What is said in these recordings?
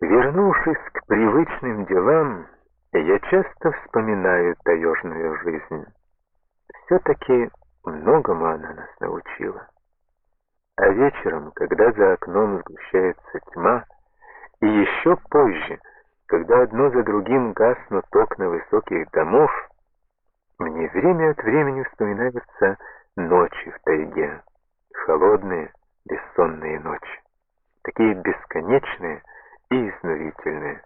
Вернувшись к привычным делам, я часто вспоминаю таежную жизнь. Все-таки многому она нас научила. А вечером, когда за окном сгущается тьма, и еще позже, когда одно за другим гаснут окна высоких домов, мне время от времени вспоминаются ночи в тайге, холодные, бессонные ночи, такие бесконечные, и изнурительное.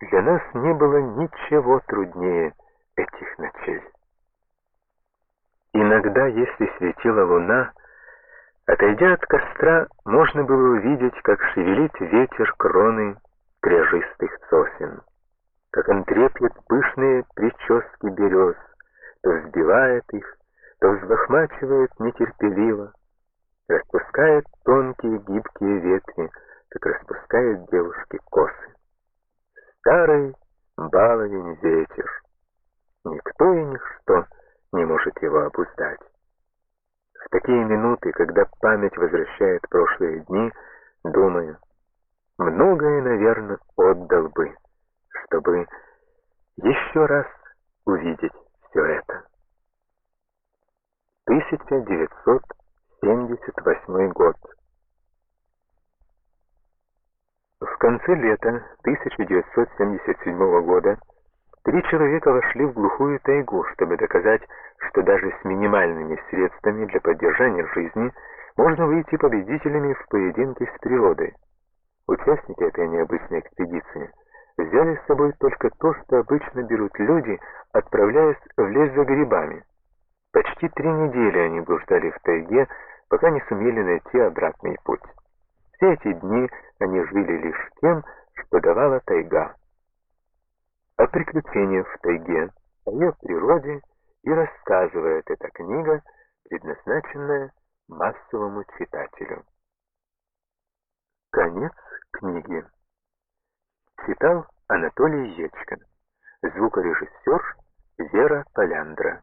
Для нас не было ничего труднее этих ночей. Иногда, если светила луна, отойдя от костра, можно было увидеть, как шевелит ветер кроны кряжистых сосен, как он треплет пышные прически берез, то взбивает их, то взлохмачивает нетерпеливо, распускает тонкие гибкие ветви, как распускают девушки косы. Старый баловень ветер. Никто и ничто не может его обуздать. В такие минуты, когда память возвращает прошлые дни, думаю, многое, наверное, отдал бы, чтобы еще раз увидеть все это. 1978 год. В конце лета 1977 года три человека вошли в глухую тайгу, чтобы доказать, что даже с минимальными средствами для поддержания жизни можно выйти победителями в поединке с природой. Участники этой необычной экспедиции взяли с собой только то, что обычно берут люди, отправляясь в лес за грибами. Почти три недели они блуждали в тайге, пока не сумели найти обратный путь. Все эти дни они жили лишь тем, что давала тайга. О приключениях в тайге, о ее природе и рассказывает эта книга, предназначенная массовому читателю. Конец книги. Читал Анатолий Ечкин. Звукорежиссер Вера Поляндра.